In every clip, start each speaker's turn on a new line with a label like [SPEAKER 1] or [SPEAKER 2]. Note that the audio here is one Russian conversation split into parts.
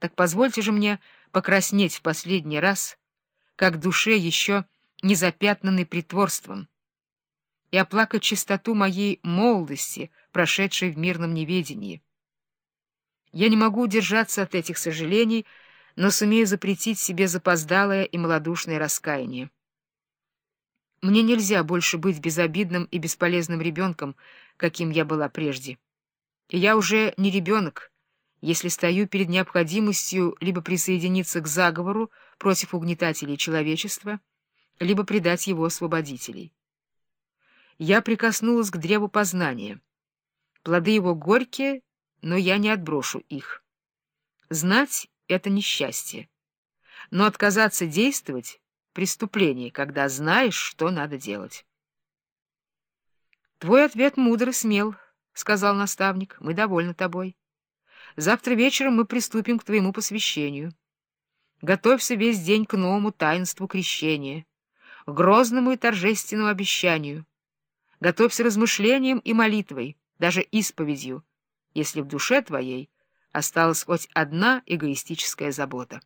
[SPEAKER 1] Так позвольте же мне покраснеть в последний раз, как душе еще не запятнанной притворством, и оплакать чистоту моей молодости, прошедшей в мирном неведении. Я не могу удержаться от этих сожалений, но сумею запретить себе запоздалое и малодушное раскаяние. Мне нельзя больше быть безобидным и бесполезным ребенком, каким я была прежде. И я уже не ребенок, если стою перед необходимостью либо присоединиться к заговору против угнетателей человечества, либо предать его освободителей. Я прикоснулась к древу познания. Плоды его горькие, но я не отброшу их. Знать — это несчастье. Но отказаться действовать — преступление, когда знаешь, что надо делать. «Твой ответ мудр и смел», — сказал наставник. «Мы довольны тобой. Завтра вечером мы приступим к твоему посвящению. Готовься весь день к новому таинству крещения, к грозному и торжественному обещанию. Готовься размышлением и молитвой, даже исповедью, если в душе твоей осталась хоть одна эгоистическая забота.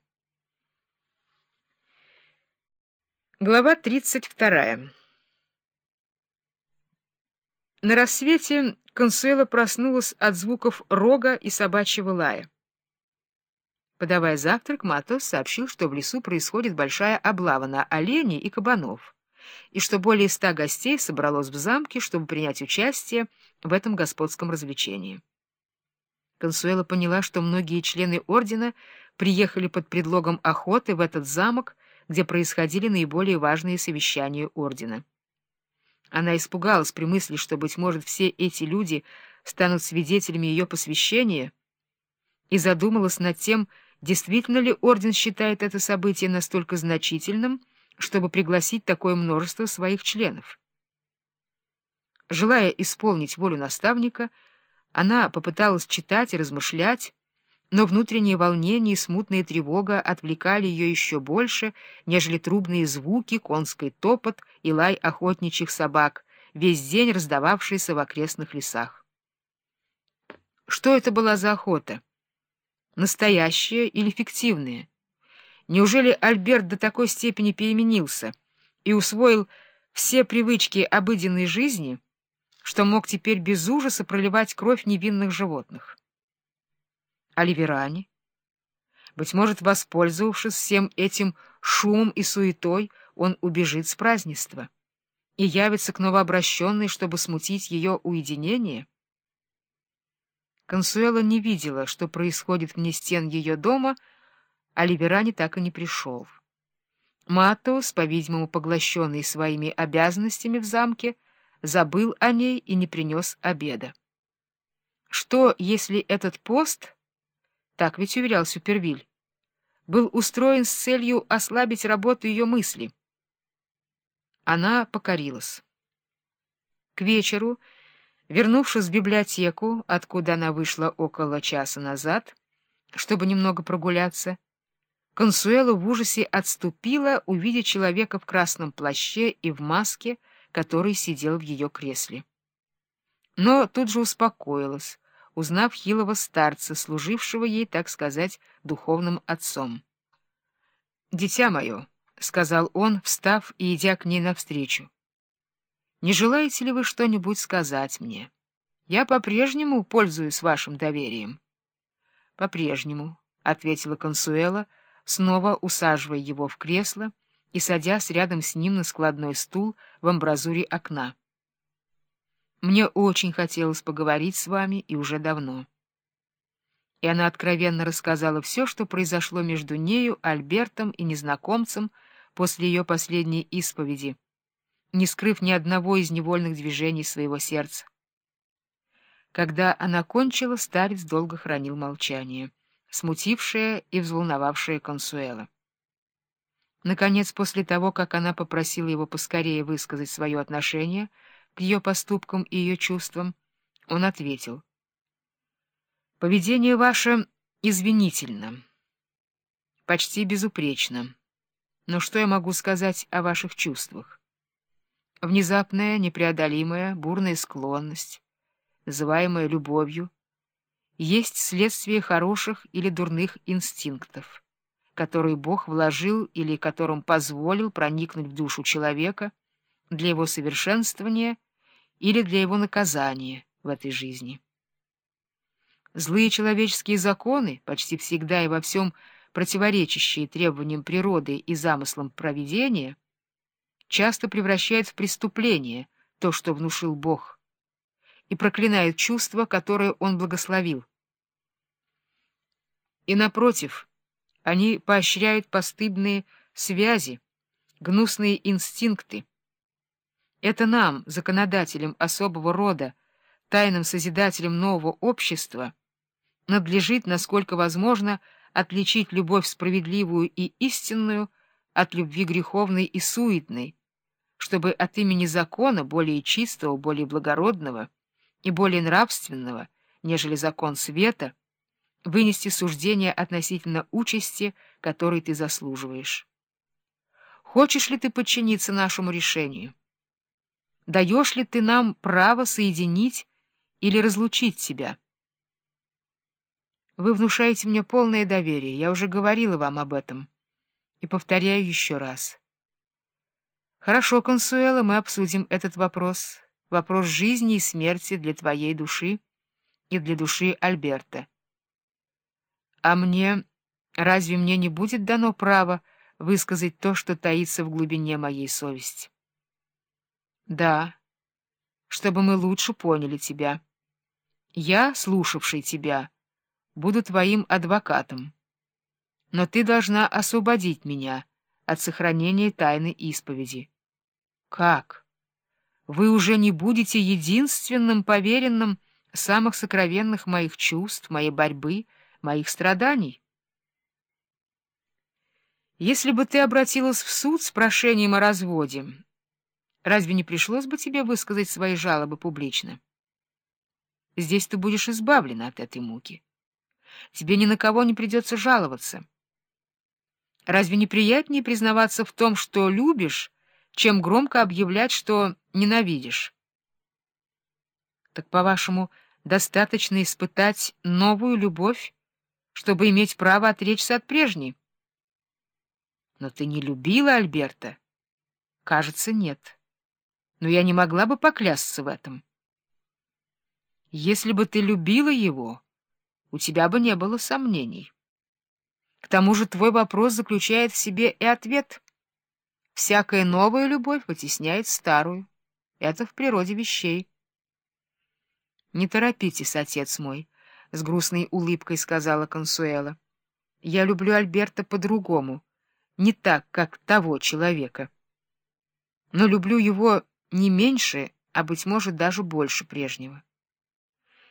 [SPEAKER 1] Глава 32 На рассвете Консуэла проснулась от звуков рога и собачьего лая. Подавая завтрак, Матос сообщил, что в лесу происходит большая облава на оленей и кабанов, и что более ста гостей собралось в замке, чтобы принять участие в этом господском развлечении. Консуэла поняла, что многие члены ордена приехали под предлогом охоты в этот замок, где происходили наиболее важные совещания ордена. Она испугалась при мысли, что, быть может, все эти люди станут свидетелями ее посвящения, и задумалась над тем, действительно ли орден считает это событие настолько значительным, чтобы пригласить такое множество своих членов. Желая исполнить волю наставника, она попыталась читать и размышлять, но внутреннее волнение и смутная тревога отвлекали ее еще больше, нежели трубные звуки, конский топот и лай охотничьих собак, весь день раздававшиеся в окрестных лесах. Что это была за охота? Настоящая или фиктивная? Неужели Альберт до такой степени переменился и усвоил все привычки обыденной жизни, что мог теперь без ужаса проливать кровь невинных животных? Оливеране. Быть может, воспользовавшись всем этим шумом и суетой, он убежит с празднества и явится к новообращенной, чтобы смутить ее уединение? Консуэла не видела, что происходит вне стен ее дома, а Ливерани так и не пришел. Матос, по-видимому, поглощенный своими обязанностями в замке, забыл о ней и не принес обеда. Что, если этот пост так ведь уверял Супервиль, был устроен с целью ослабить работу ее мысли. Она покорилась. К вечеру, вернувшись в библиотеку, откуда она вышла около часа назад, чтобы немного прогуляться, Консуэла в ужасе отступила, увидя человека в красном плаще и в маске, который сидел в ее кресле. Но тут же успокоилась, узнав хилого старца, служившего ей, так сказать, духовным отцом. «Дитя мое», — сказал он, встав и идя к ней навстречу, — «не желаете ли вы что-нибудь сказать мне? Я по-прежнему пользуюсь вашим доверием». «По-прежнему», — ответила Консуэла, снова усаживая его в кресло и садясь рядом с ним на складной стул в амбразуре окна. Мне очень хотелось поговорить с вами и уже давно. И она откровенно рассказала все, что произошло между нею, Альбертом и незнакомцем после ее последней исповеди, не скрыв ни одного из невольных движений своего сердца. Когда она кончила, старец долго хранил молчание, смутившее и взволновавшее Консуэла. Наконец, после того, как она попросила его поскорее высказать свое отношение, — к ее поступкам и ее чувствам, он ответил. «Поведение ваше извинительно, почти безупречно. Но что я могу сказать о ваших чувствах? Внезапная, непреодолимая, бурная склонность, называемая любовью, есть следствие хороших или дурных инстинктов, которые Бог вложил или которым позволил проникнуть в душу человека для его совершенствования или для его наказания в этой жизни. Злые человеческие законы, почти всегда и во всем противоречащие требованиям природы и замыслам провидения, часто превращают в преступление то, что внушил Бог, и проклинают чувства, которые Он благословил. И, напротив, они поощряют постыдные связи, гнусные инстинкты. Это нам, законодателям особого рода, тайным созидателям нового общества, надлежит, насколько возможно, отличить любовь справедливую и истинную от любви греховной и суетной, чтобы от имени закона, более чистого, более благородного и более нравственного, нежели закон света, вынести суждение относительно участи, которой ты заслуживаешь. Хочешь ли ты подчиниться нашему решению? Даешь ли ты нам право соединить или разлучить тебя? Вы внушаете мне полное доверие, я уже говорила вам об этом. И повторяю еще раз. Хорошо, Консуэла, мы обсудим этот вопрос. Вопрос жизни и смерти для твоей души и для души Альберта. А мне... Разве мне не будет дано право высказать то, что таится в глубине моей совести? Да, чтобы мы лучше поняли тебя. Я, слушавший тебя, буду твоим адвокатом. Но ты должна освободить меня от сохранения тайны исповеди. Как? Вы уже не будете единственным поверенным самых сокровенных моих чувств, моей борьбы, моих страданий? Если бы ты обратилась в суд с прошением о разводе, разве не пришлось бы тебе высказать свои жалобы публично? Здесь ты будешь избавлена от этой муки. Тебе ни на кого не придется жаловаться. Разве не приятнее признаваться в том, что любишь, чем громко объявлять, что ненавидишь? Так, по-вашему, достаточно испытать новую любовь, чтобы иметь право отречься от прежней? Но ты не любила Альберта? Кажется, нет. Но я не могла бы поклясться в этом. Если бы ты любила его, у тебя бы не было сомнений. К тому же твой вопрос заключает в себе и ответ. Всякая новая любовь вытесняет старую. Это в природе вещей. — Не торопитесь, отец мой, — с грустной улыбкой сказала Консуэла. — Я люблю Альберта по-другому, не так, как того человека. Но люблю его не меньше, а, быть может, даже больше прежнего.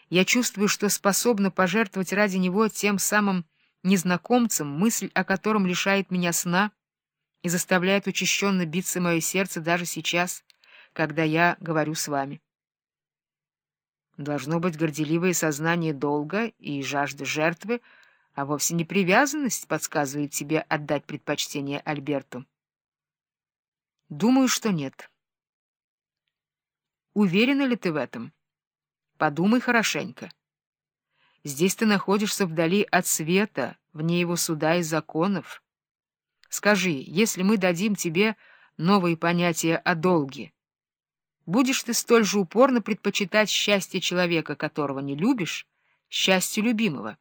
[SPEAKER 1] Я чувствую, что способна пожертвовать ради него тем самым незнакомцем, мысль о котором лишает меня сна и заставляет учащенно биться мое сердце даже сейчас, когда я говорю с вами. Должно быть горделивое сознание долга и жажда жертвы, а вовсе не привязанность подсказывает тебе отдать предпочтение Альберту. Думаю, что нет. Уверена ли ты в этом? Подумай хорошенько. Здесь ты находишься вдали от света, вне его суда и законов. Скажи, если мы дадим тебе новые понятия о долге, будешь ты столь же упорно предпочитать счастье человека, которого не любишь, счастью любимого?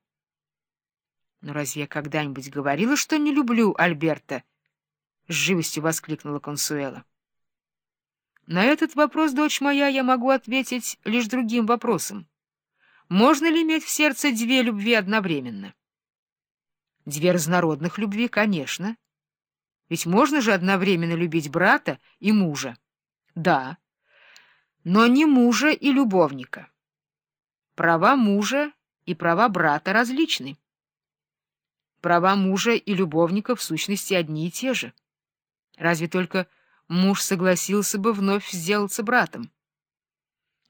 [SPEAKER 1] Но разве я когда-нибудь говорила, что не люблю Альберта? — с живостью воскликнула Консуэла. На этот вопрос, дочь моя, я могу ответить лишь другим вопросом. Можно ли иметь в сердце две любви одновременно? Две разнородных любви, конечно. Ведь можно же одновременно любить брата и мужа. Да, но не мужа и любовника. Права мужа и права брата различны. Права мужа и любовника в сущности одни и те же. Разве только муж согласился бы вновь сделаться братом.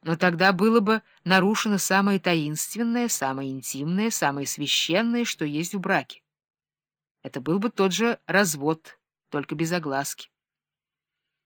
[SPEAKER 1] Но тогда было бы нарушено самое таинственное, самое интимное, самое священное, что есть в браке. Это был бы тот же развод, только без огласки.